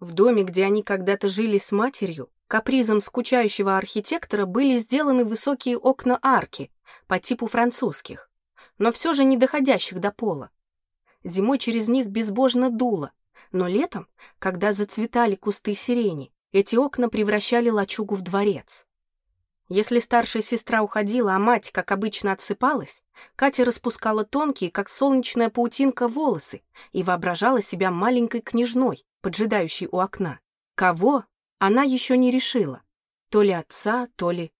В доме, где они когда-то жили с матерью, капризом скучающего архитектора были сделаны высокие окна-арки по типу французских, но все же не доходящих до пола. Зимой через них безбожно дуло, но летом, когда зацветали кусты сирени, эти окна превращали лачугу в дворец. Если старшая сестра уходила, а мать, как обычно, отсыпалась, Катя распускала тонкие, как солнечная паутинка, волосы и воображала себя маленькой княжной, поджидающей у окна. Кого? Она еще не решила. То ли отца, то ли...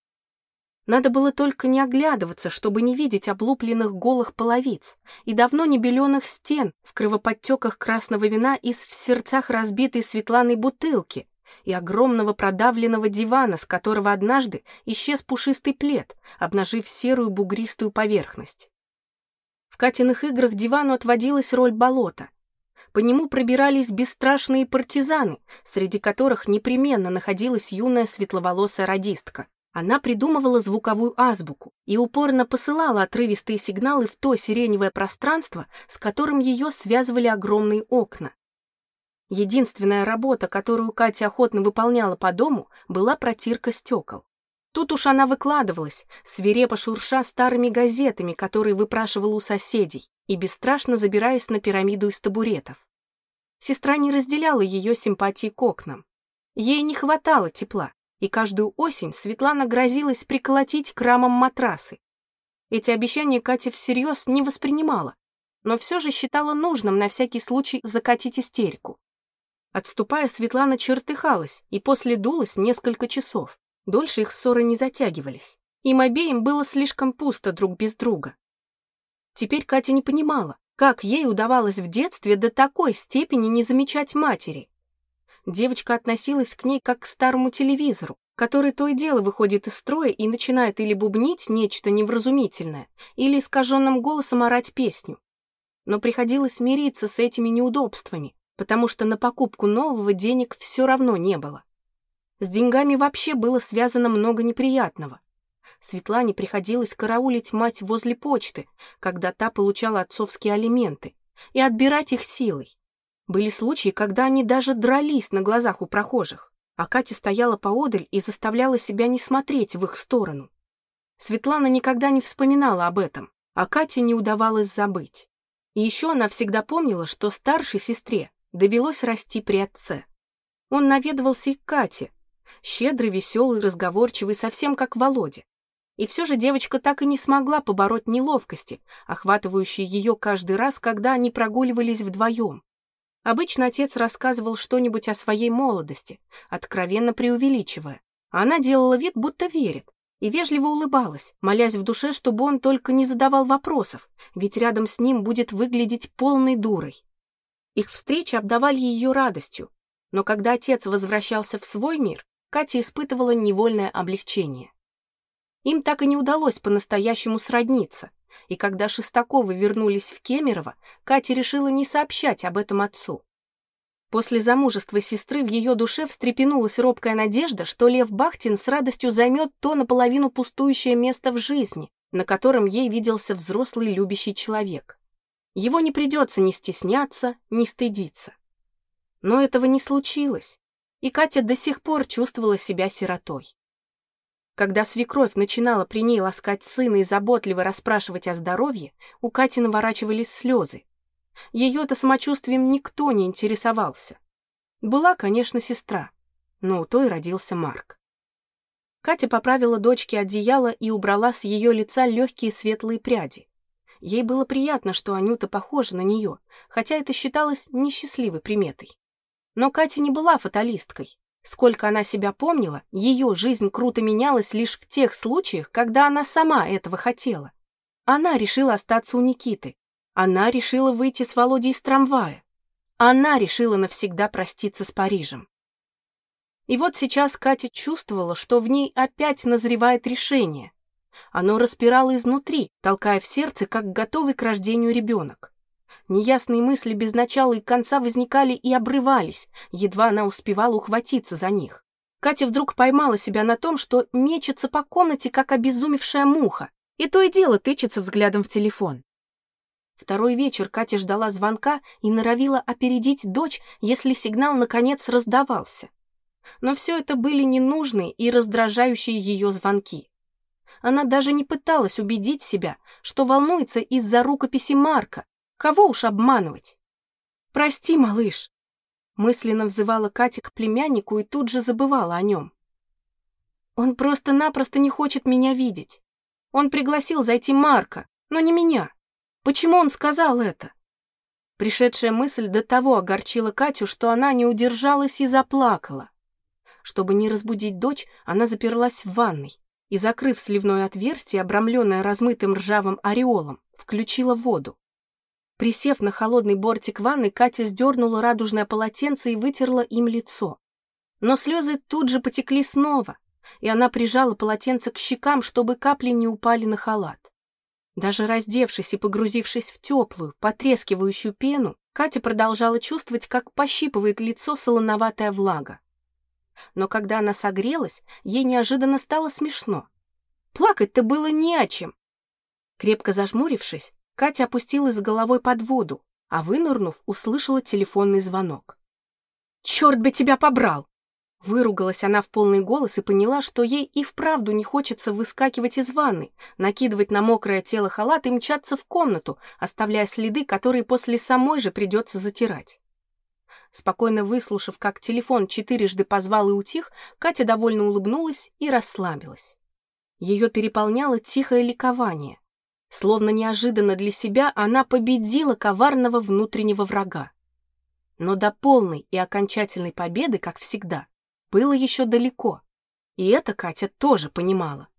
Надо было только не оглядываться, чтобы не видеть облупленных голых половиц и давно не беленых стен в кровоподтеках красного вина из в сердцах разбитой Светланой бутылки и огромного продавленного дивана, с которого однажды исчез пушистый плед, обнажив серую бугристую поверхность. В Катиных играх дивану отводилась роль болота — по нему пробирались бесстрашные партизаны, среди которых непременно находилась юная светловолосая радистка. Она придумывала звуковую азбуку и упорно посылала отрывистые сигналы в то сиреневое пространство, с которым ее связывали огромные окна. Единственная работа, которую Катя охотно выполняла по дому, была протирка стекол. Тут уж она выкладывалась, свирепо шурша старыми газетами, которые выпрашивала у соседей, и бесстрашно забираясь на пирамиду из табуретов. Сестра не разделяла ее симпатии к окнам. Ей не хватало тепла, и каждую осень Светлана грозилась приколотить к рамам матрасы. Эти обещания Катя всерьез не воспринимала, но все же считала нужным на всякий случай закатить истерику. Отступая, Светлана чертыхалась и после дулась несколько часов. Дольше их ссоры не затягивались. Им обеим было слишком пусто друг без друга. Теперь Катя не понимала, как ей удавалось в детстве до такой степени не замечать матери. Девочка относилась к ней как к старому телевизору, который то и дело выходит из строя и начинает или бубнить нечто невразумительное, или искаженным голосом орать песню. Но приходилось мириться с этими неудобствами, потому что на покупку нового денег все равно не было. С деньгами вообще было связано много неприятного. Светлане приходилось караулить мать возле почты, когда та получала отцовские алименты, и отбирать их силой. Были случаи, когда они даже дрались на глазах у прохожих, а Катя стояла поодаль и заставляла себя не смотреть в их сторону. Светлана никогда не вспоминала об этом, а Кате не удавалось забыть. И еще она всегда помнила, что старшей сестре довелось расти при отце. Он наведывался и к Кате, щедрый, веселый, разговорчивый, совсем как Володя. И все же девочка так и не смогла побороть неловкости, охватывающие ее каждый раз, когда они прогуливались вдвоем. Обычно отец рассказывал что-нибудь о своей молодости, откровенно преувеличивая. Она делала вид, будто верит, и вежливо улыбалась, молясь в душе, чтобы он только не задавал вопросов, ведь рядом с ним будет выглядеть полной дурой. Их встречи обдавали ее радостью, но когда отец возвращался в свой мир, Катя испытывала невольное облегчение. Им так и не удалось по-настоящему сродниться, и когда Шестаковы вернулись в Кемерово, Катя решила не сообщать об этом отцу. После замужества сестры в ее душе встрепенулась робкая надежда, что Лев Бахтин с радостью займет то наполовину пустующее место в жизни, на котором ей виделся взрослый любящий человек. Его не придется ни стесняться, ни стыдиться. Но этого не случилось и Катя до сих пор чувствовала себя сиротой. Когда свекровь начинала при ней ласкать сына и заботливо расспрашивать о здоровье, у Кати наворачивались слезы. Ее-то самочувствием никто не интересовался. Была, конечно, сестра, но у той родился Марк. Катя поправила дочке одеяло и убрала с ее лица легкие светлые пряди. Ей было приятно, что Анюта похожа на нее, хотя это считалось несчастливой приметой. Но Катя не была фаталисткой. Сколько она себя помнила, ее жизнь круто менялась лишь в тех случаях, когда она сама этого хотела. Она решила остаться у Никиты. Она решила выйти с Володей из трамвая. Она решила навсегда проститься с Парижем. И вот сейчас Катя чувствовала, что в ней опять назревает решение. Оно распирало изнутри, толкая в сердце, как готовый к рождению ребенок. Неясные мысли без начала и конца возникали и обрывались, едва она успевала ухватиться за них. Катя вдруг поймала себя на том, что мечется по комнате, как обезумевшая муха, и то и дело тычется взглядом в телефон. Второй вечер Катя ждала звонка и норовила опередить дочь, если сигнал наконец раздавался. Но все это были ненужные и раздражающие ее звонки. Она даже не пыталась убедить себя, что волнуется из-за рукописи Марка. Кого уж обманывать? «Прости, малыш!» Мысленно взывала Катя к племяннику и тут же забывала о нем. «Он просто-напросто не хочет меня видеть. Он пригласил зайти Марка, но не меня. Почему он сказал это?» Пришедшая мысль до того огорчила Катю, что она не удержалась и заплакала. Чтобы не разбудить дочь, она заперлась в ванной и, закрыв сливное отверстие, обрамленное размытым ржавым ореолом, включила воду. Присев на холодный бортик ванны, Катя сдернула радужное полотенце и вытерла им лицо. Но слезы тут же потекли снова, и она прижала полотенце к щекам, чтобы капли не упали на халат. Даже раздевшись и погрузившись в теплую, потрескивающую пену, Катя продолжала чувствовать, как пощипывает лицо солоноватая влага но когда она согрелась, ей неожиданно стало смешно. Плакать-то было не о чем. Крепко зажмурившись, Катя опустилась головой под воду, а вынырнув, услышала телефонный звонок. «Черт бы тебя побрал!» Выругалась она в полный голос и поняла, что ей и вправду не хочется выскакивать из ванны, накидывать на мокрое тело халат и мчаться в комнату, оставляя следы, которые после самой же придется затирать. Спокойно выслушав, как телефон четырежды позвал и утих, Катя довольно улыбнулась и расслабилась. Ее переполняло тихое ликование. Словно неожиданно для себя она победила коварного внутреннего врага. Но до полной и окончательной победы, как всегда, было еще далеко. И это Катя тоже понимала.